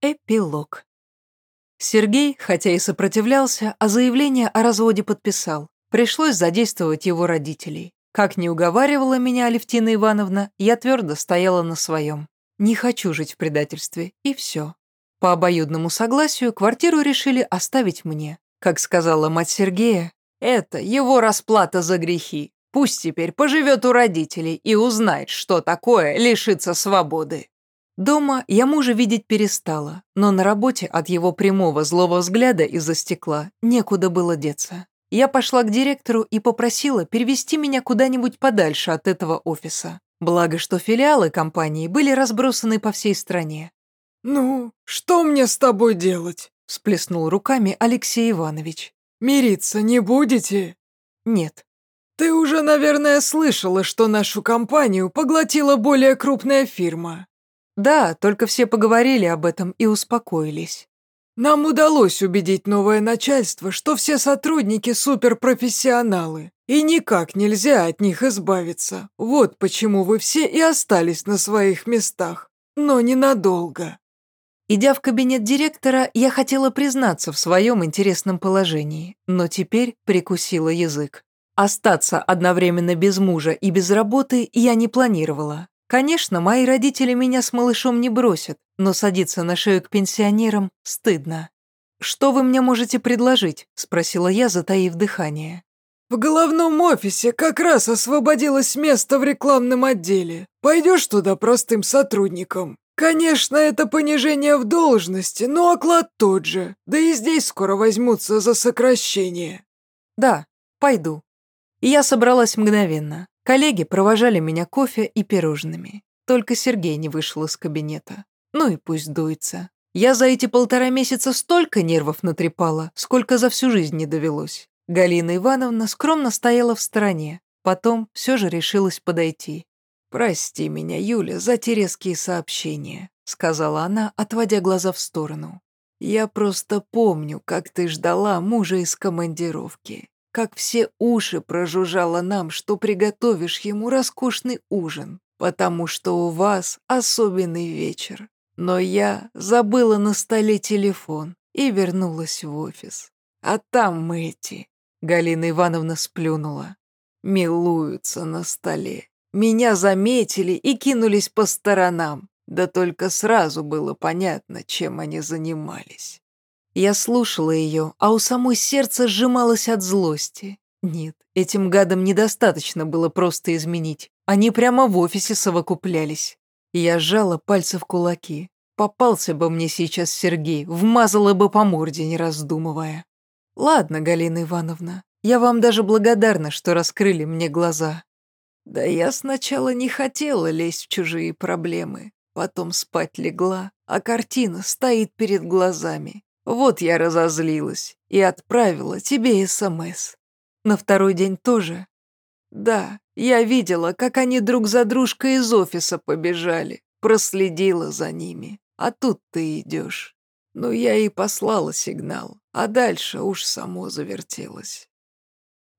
Эпилог. Сергей, хотя и сопротивлялся, а заявление о разводе подписал. Пришлось задействовать его родителей. Как не уговаривала меня Алевтина Ивановна, я твердо стояла на своем. Не хочу жить в предательстве, и все. По обоюдному согласию квартиру решили оставить мне. Как сказала мать Сергея, это его расплата за грехи. Пусть теперь поживет у родителей и узнает, что такое лишиться свободы. Дома я мужа видеть перестала, но на работе от его прямого злого взгляда из-за стекла некуда было деться. Я пошла к директору и попросила перевести меня куда-нибудь подальше от этого офиса. Благо, что филиалы компании были разбросаны по всей стране. «Ну, что мне с тобой делать?» – всплеснул руками Алексей Иванович. «Мириться не будете?» «Нет». «Ты уже, наверное, слышала, что нашу компанию поглотила более крупная фирма. Да, только все поговорили об этом и успокоились. Нам удалось убедить новое начальство, что все сотрудники суперпрофессионалы, и никак нельзя от них избавиться. Вот почему вы все и остались на своих местах, но ненадолго. Идя в кабинет директора, я хотела признаться в своем интересном положении, но теперь прикусила язык. Остаться одновременно без мужа и без работы я не планировала. Конечно, мои родители меня с малышом не бросят, но садиться на шею к пенсионерам стыдно. «Что вы мне можете предложить?» – спросила я, затаив дыхание. «В головном офисе как раз освободилось место в рекламном отделе. Пойдешь туда простым сотрудником. Конечно, это понижение в должности, но оклад тот же. Да и здесь скоро возьмутся за сокращение». «Да, пойду». И я собралась мгновенно. Коллеги провожали меня кофе и пирожными. Только Сергей не вышел из кабинета. Ну и пусть дуется. Я за эти полтора месяца столько нервов натрепала, сколько за всю жизнь не довелось. Галина Ивановна скромно стояла в стороне, потом все же решилась подойти. «Прости меня, Юля, за те резкие сообщения», — сказала она, отводя глаза в сторону. «Я просто помню, как ты ждала мужа из командировки как все уши прожужжало нам, что приготовишь ему роскошный ужин, потому что у вас особенный вечер. Но я забыла на столе телефон и вернулась в офис. А там мы эти, Галина Ивановна сплюнула, милуются на столе. Меня заметили и кинулись по сторонам, да только сразу было понятно, чем они занимались. Я слушала ее, а у самой сердце сжималось от злости. Нет, этим гадам недостаточно было просто изменить. Они прямо в офисе совокуплялись. Я сжала пальцы в кулаки. Попался бы мне сейчас Сергей, вмазала бы по морде, не раздумывая. Ладно, Галина Ивановна, я вам даже благодарна, что раскрыли мне глаза. Да я сначала не хотела лезть в чужие проблемы, потом спать легла, а картина стоит перед глазами. Вот я разозлилась и отправила тебе СМС. На второй день тоже. Да, я видела, как они друг за дружкой из офиса побежали, проследила за ними. А тут ты идешь. Ну, я и послала сигнал, а дальше уж само завертелось.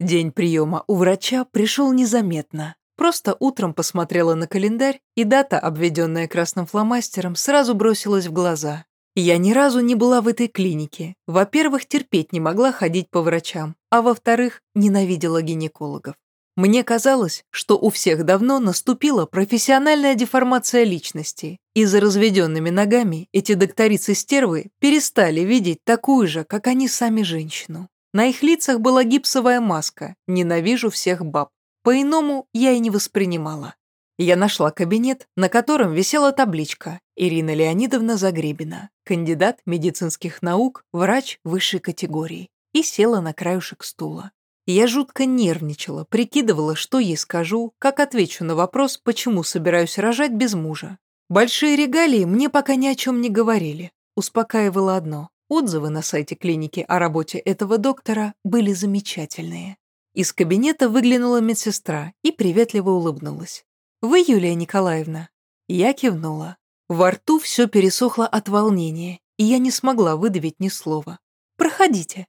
День приема у врача пришел незаметно. Просто утром посмотрела на календарь, и дата, обведенная красным фломастером, сразу бросилась в глаза. Я ни разу не была в этой клинике. Во-первых, терпеть не могла ходить по врачам, а во-вторых, ненавидела гинекологов. Мне казалось, что у всех давно наступила профессиональная деформация личности, и за разведенными ногами эти докторицы-стервы перестали видеть такую же, как они сами женщину. На их лицах была гипсовая маска «Ненавижу всех баб». По-иному я и не воспринимала. Я нашла кабинет, на котором висела табличка «Ирина Леонидовна Загребина, кандидат медицинских наук, врач высшей категории», и села на краюшек стула. Я жутко нервничала, прикидывала, что ей скажу, как отвечу на вопрос, почему собираюсь рожать без мужа. Большие регалии мне пока ни о чем не говорили. Успокаивало одно. Отзывы на сайте клиники о работе этого доктора были замечательные. Из кабинета выглянула медсестра и приветливо улыбнулась. «Вы Юлия Николаевна?» Я кивнула. Во рту все пересохло от волнения, и я не смогла выдавить ни слова. «Проходите».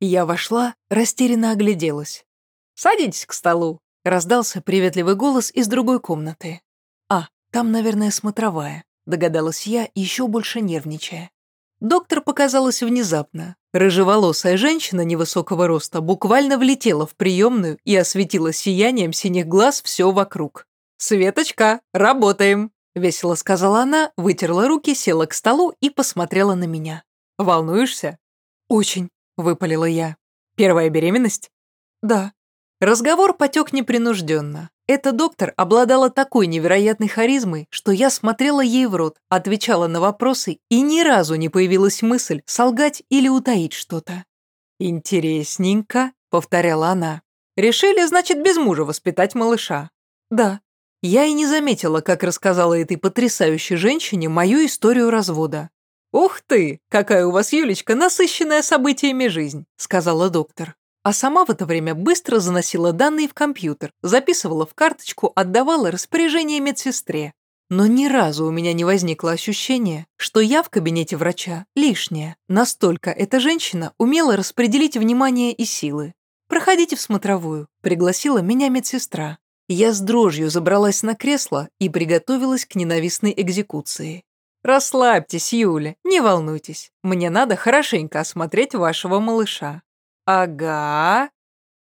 Я вошла, растерянно огляделась. «Садитесь к столу», — раздался приветливый голос из другой комнаты. «А, там, наверное, смотровая. догадалась я, еще больше нервничая. Доктор показалась внезапно. Рыжеволосая женщина невысокого роста буквально влетела в приемную и осветила сиянием синих глаз все вокруг. «Светочка, работаем!» — весело сказала она, вытерла руки, села к столу и посмотрела на меня. «Волнуешься?» «Очень», — выпалила я. «Первая беременность?» «Да». Разговор потек непринужденно. Эта доктор обладала такой невероятной харизмой, что я смотрела ей в рот, отвечала на вопросы, и ни разу не появилась мысль солгать или утаить что-то. «Интересненько», — повторяла она. «Решили, значит, без мужа воспитать малыша?» «Да». Я и не заметила, как рассказала этой потрясающей женщине мою историю развода. «Ух ты, какая у вас, Юлечка, насыщенная событиями жизнь», — сказала доктор. А сама в это время быстро заносила данные в компьютер, записывала в карточку, отдавала распоряжение медсестре. Но ни разу у меня не возникло ощущения, что я в кабинете врача лишняя. Настолько эта женщина умела распределить внимание и силы. «Проходите в смотровую», — пригласила меня медсестра. Я с дрожью забралась на кресло и приготовилась к ненавистной экзекуции. «Расслабьтесь, Юля, не волнуйтесь. Мне надо хорошенько осмотреть вашего малыша. Ага.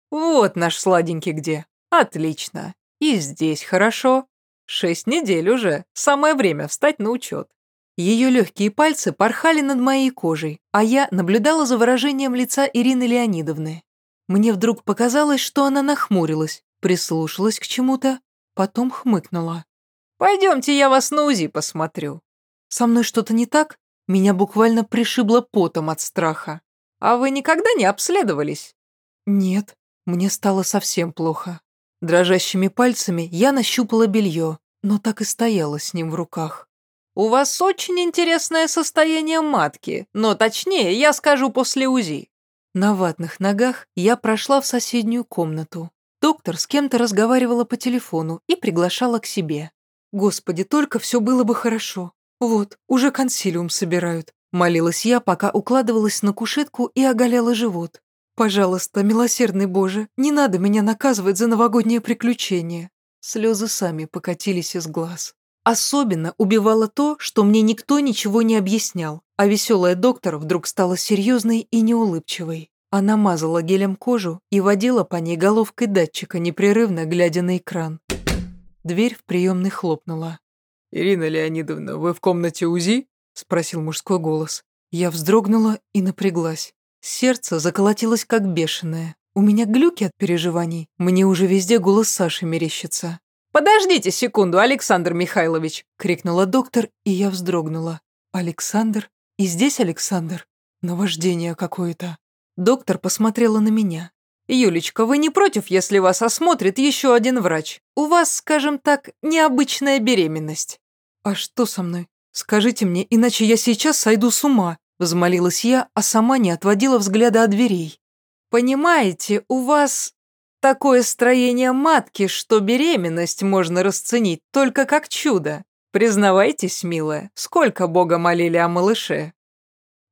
Вот наш сладенький где. Отлично. И здесь хорошо. Шесть недель уже. Самое время встать на учет. Ее легкие пальцы порхали над моей кожей, а я наблюдала за выражением лица Ирины Леонидовны. Мне вдруг показалось, что она нахмурилась, прислушалась к чему-то, потом хмыкнула. «Пойдемте, я вас на УЗИ посмотрю». Со мной что-то не так? Меня буквально пришибло потом от страха. А вы никогда не обследовались?» «Нет, мне стало совсем плохо. Дрожащими пальцами я нащупала белье, но так и стояла с ним в руках. «У вас очень интересное состояние матки, но точнее я скажу после УЗИ». На ватных ногах я прошла в соседнюю комнату. Доктор с кем-то разговаривала по телефону и приглашала к себе. Господи, только все было бы хорошо. Вот, уже консилиум собирают. Молилась я, пока укладывалась на кушетку и оголяла живот. «Пожалуйста, милосердный Боже, не надо меня наказывать за новогоднее приключение». Слезы сами покатились из глаз. Особенно убивало то, что мне никто ничего не объяснял, а веселая доктор вдруг стала серьезной и неулыбчивой. Она мазала гелем кожу и водила по ней головкой датчика, непрерывно глядя на экран. Дверь в приемной хлопнула. «Ирина Леонидовна, вы в комнате УЗИ?» — спросил мужской голос. Я вздрогнула и напряглась. Сердце заколотилось как бешеное. У меня глюки от переживаний. Мне уже везде голос Саши мерещится. «Подождите секунду, Александр Михайлович!» — крикнула доктор, и я вздрогнула. «Александр? И здесь Александр? Наваждение какое-то». Доктор посмотрела на меня. «Юлечка, вы не против, если вас осмотрит еще один врач? У вас, скажем так, необычная беременность». «А что со мной? «Скажите мне, иначе я сейчас сойду с ума», — взмолилась я, а сама не отводила взгляда от дверей. «Понимаете, у вас такое строение матки, что беременность можно расценить только как чудо. Признавайтесь, милая, сколько Бога молили о малыше?»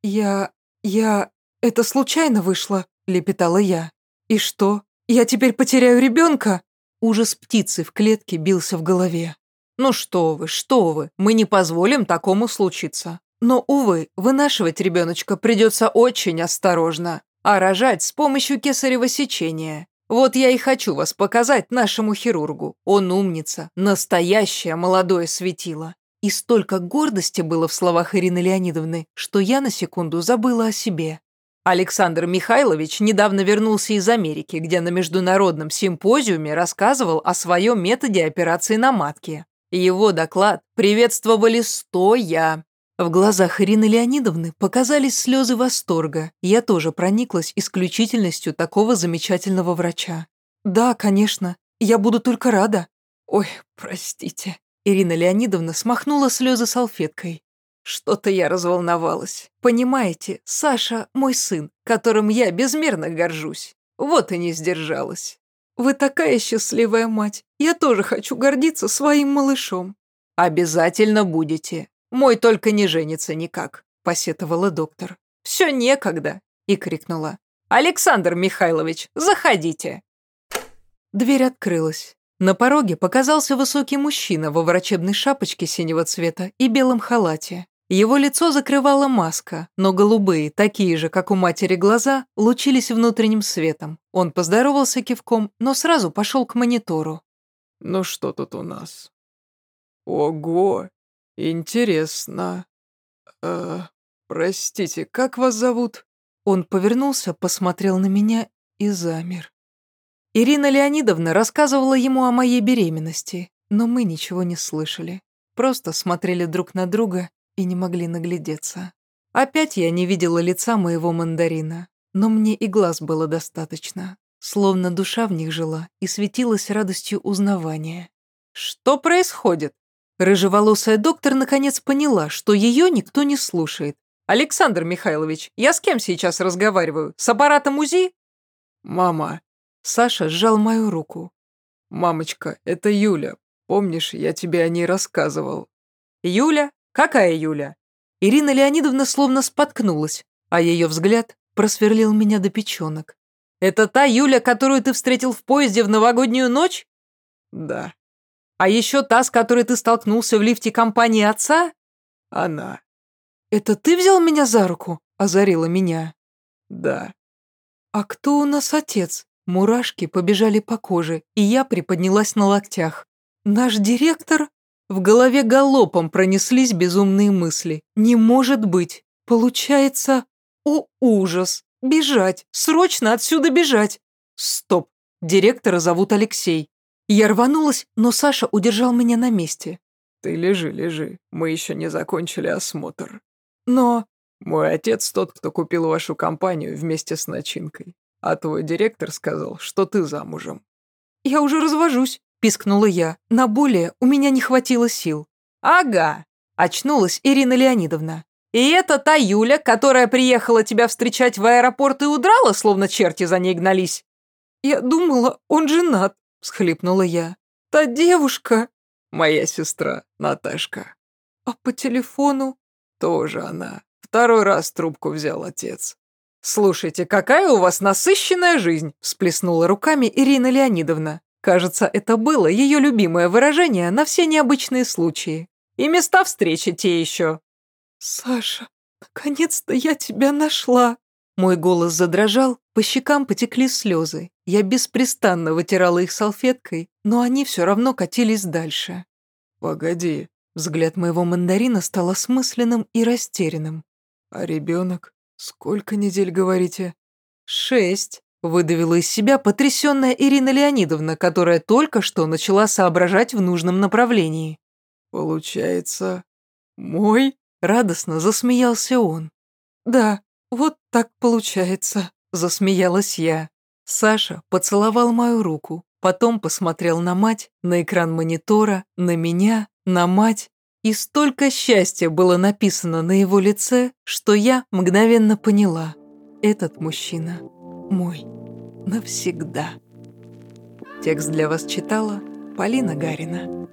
«Я... я... это случайно вышло», — лепетала я. «И что? Я теперь потеряю ребенка?» Ужас птицы в клетке бился в голове. «Ну что вы, что вы, мы не позволим такому случиться. Но, увы, вынашивать ребеночка придется очень осторожно, а рожать с помощью кесарево сечения. Вот я и хочу вас показать нашему хирургу. Он умница, настоящее молодое светило». И столько гордости было в словах Ирины Леонидовны, что я на секунду забыла о себе. Александр Михайлович недавно вернулся из Америки, где на международном симпозиуме рассказывал о своем методе операции на матке. Его доклад приветствовали стоя. В глазах Ирины Леонидовны показались слезы восторга. Я тоже прониклась исключительностью такого замечательного врача. «Да, конечно, я буду только рада». «Ой, простите». Ирина Леонидовна смахнула слезы салфеткой. Что-то я разволновалась. Понимаете, Саша – мой сын, которым я безмерно горжусь. Вот и не сдержалась. Вы такая счастливая мать. Я тоже хочу гордиться своим малышом». «Обязательно будете. Мой только не женится никак», — посетовала доктор. «Все некогда», — и крикнула. «Александр Михайлович, заходите». Дверь открылась. На пороге показался высокий мужчина во врачебной шапочке синего цвета и белом халате. Его лицо закрывала маска, но голубые, такие же, как у матери, глаза лучились внутренним светом. Он поздоровался кивком, но сразу пошел к монитору. «Ну что тут у нас?» «Ого, интересно. Э, простите, как вас зовут?» Он повернулся, посмотрел на меня и замер. Ирина Леонидовна рассказывала ему о моей беременности, но мы ничего не слышали. Просто смотрели друг на друга и не могли наглядеться. Опять я не видела лица моего мандарина, но мне и глаз было достаточно, словно душа в них жила и светилась радостью узнавания. «Что происходит?» Рыжеволосая доктор наконец поняла, что ее никто не слушает. «Александр Михайлович, я с кем сейчас разговариваю? С аппаратом УЗИ?» «Мама». Саша сжал мою руку. «Мамочка, это Юля. Помнишь, я тебе о ней рассказывал?» «Юля? Какая Юля?» Ирина Леонидовна словно споткнулась, а ее взгляд просверлил меня до печенок. «Это та Юля, которую ты встретил в поезде в новогоднюю ночь?» «Да». «А еще та, с которой ты столкнулся в лифте компании отца?» «Она». «Это ты взял меня за руку?» – озарила меня. «Да». «А кто у нас отец?» Мурашки побежали по коже, и я приподнялась на локтях. «Наш директор?» В голове галопом пронеслись безумные мысли. «Не может быть! Получается... О, ужас! Бежать! Срочно отсюда бежать!» «Стоп! Директора зовут Алексей!» Я рванулась, но Саша удержал меня на месте. «Ты лежи, лежи. Мы еще не закончили осмотр». «Но...» «Мой отец тот, кто купил вашу компанию вместе с начинкой. А твой директор сказал, что ты замужем». «Я уже развожусь», – пискнула я. «На более у меня не хватило сил». «Ага», – очнулась Ирина Леонидовна. «И это та Юля, которая приехала тебя встречать в аэропорт и удрала, словно черти за ней гнались?» «Я думала, он женат», – всхлипнула я. «Та девушка...» «Моя сестра, Наташка». «А по телефону?» «Тоже она. Второй раз трубку взял отец. «Слушайте, какая у вас насыщенная жизнь!» – всплеснула руками Ирина Леонидовна. Кажется, это было ее любимое выражение на все необычные случаи. И места встречи те еще. «Саша, наконец-то я тебя нашла!» Мой голос задрожал, по щекам потекли слезы. Я беспрестанно вытирала их салфеткой, но они все равно катились дальше. «Погоди». Взгляд моего мандарина стал осмысленным и растерянным. «А ребенок? Сколько недель, говорите?» «Шесть», — выдавила из себя потрясенная Ирина Леонидовна, которая только что начала соображать в нужном направлении. «Получается, мой?» — радостно засмеялся он. «Да, вот так получается», — засмеялась я. Саша поцеловал мою руку, потом посмотрел на мать, на экран монитора, на меня, на мать, и столько счастья было написано на его лице, что я мгновенно поняла. Этот мужчина мой навсегда. Текст для вас читала Полина Гарина.